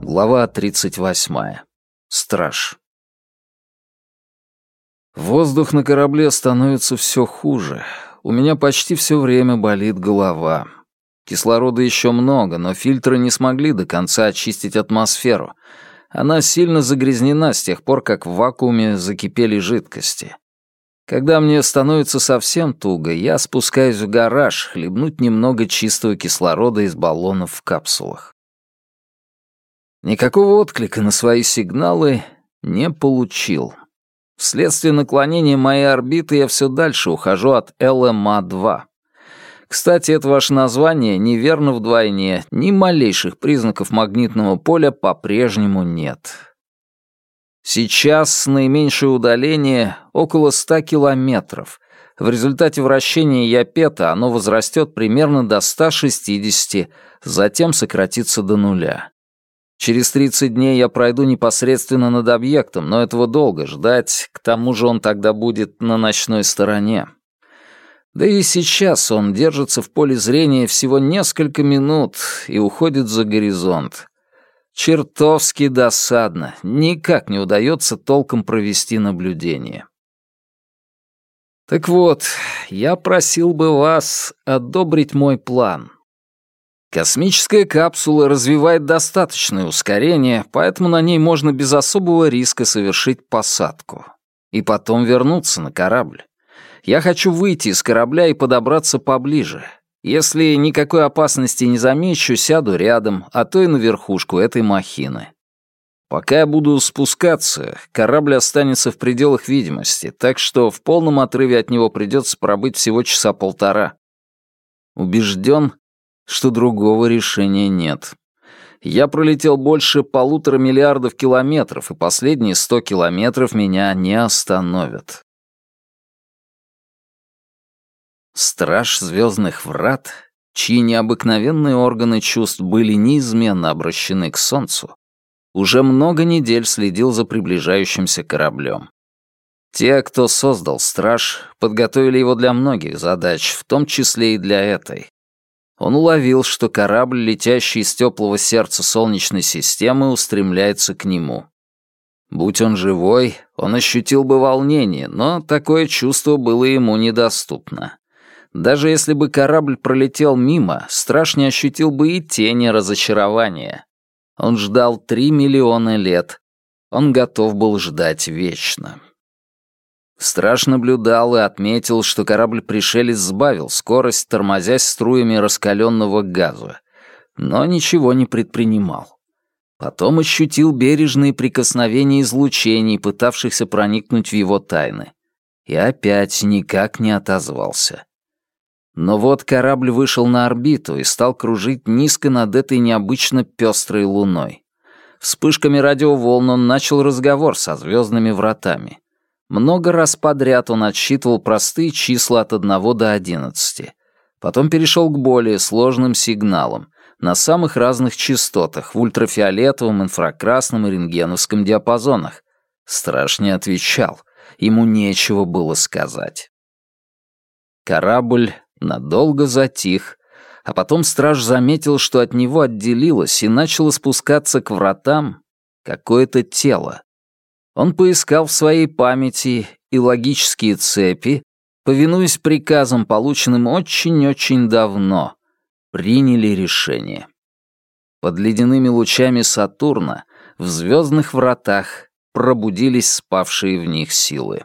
Глава 38. Страж. Воздух на корабле становится все хуже. У меня почти все время болит голова. Кислорода еще много, но фильтры не смогли до конца очистить атмосферу. Она сильно загрязнена с тех пор, как в вакууме закипели жидкости. Когда мне становится совсем туго, я спускаюсь в гараж хлебнуть немного чистого кислорода из баллонов в капсулах. Никакого отклика на свои сигналы не получил. Вследствие наклонения моей орбиты я все дальше ухожу от ЛМА-2. Кстати, это ваше название неверно вдвойне, ни малейших признаков магнитного поля по-прежнему нет. Сейчас наименьшее удаление около 100 километров. В результате вращения Япета оно возрастет примерно до 160, затем сократится до нуля. Через 30 дней я пройду непосредственно над объектом, но этого долго ждать, к тому же он тогда будет на ночной стороне. Да и сейчас он держится в поле зрения всего несколько минут и уходит за горизонт. Чертовски досадно, никак не удается толком провести наблюдение. Так вот, я просил бы вас одобрить мой план — Космическая капсула развивает достаточное ускорение, поэтому на ней можно без особого риска совершить посадку. И потом вернуться на корабль. Я хочу выйти из корабля и подобраться поближе. Если никакой опасности не замечу, сяду рядом, а то и на верхушку этой махины. Пока я буду спускаться, корабль останется в пределах видимости, так что в полном отрыве от него придется пробыть всего часа полтора. Убежден, что другого решения нет. Я пролетел больше полутора миллиардов километров, и последние сто километров меня не остановят. Страж звездных врат, чьи необыкновенные органы чувств были неизменно обращены к Солнцу, уже много недель следил за приближающимся кораблем. Те, кто создал страж, подготовили его для многих задач, в том числе и для этой. Он уловил, что корабль, летящий из теплого сердца Солнечной системы, устремляется к нему. Будь он живой, он ощутил бы волнение, но такое чувство было ему недоступно. Даже если бы корабль пролетел мимо, страж ощутил бы и тени разочарования. Он ждал три миллиона лет. Он готов был ждать вечно. Страж наблюдал и отметил, что корабль-пришелец сбавил скорость, тормозясь струями раскаленного газа, но ничего не предпринимал. Потом ощутил бережные прикосновения излучений, пытавшихся проникнуть в его тайны. И опять никак не отозвался. Но вот корабль вышел на орбиту и стал кружить низко над этой необычно пестрой луной. Вспышками радиоволн он начал разговор со звездными вратами — много раз подряд он отсчитывал простые числа от 1 до 11. Потом перешел к более сложным сигналам, на самых разных частотах, в ультрафиолетовом, инфракрасном и рентгеновском диапазонах. Страж не отвечал, ему нечего было сказать. Корабль надолго затих, а потом страж заметил, что от него отделилось и начало спускаться к вратам какое-то тело. Он поискал в своей памяти и логические цепи, повинуясь приказам, полученным очень-очень давно, приняли решение. Под ледяными лучами Сатурна в звездных вратах пробудились спавшие в них силы.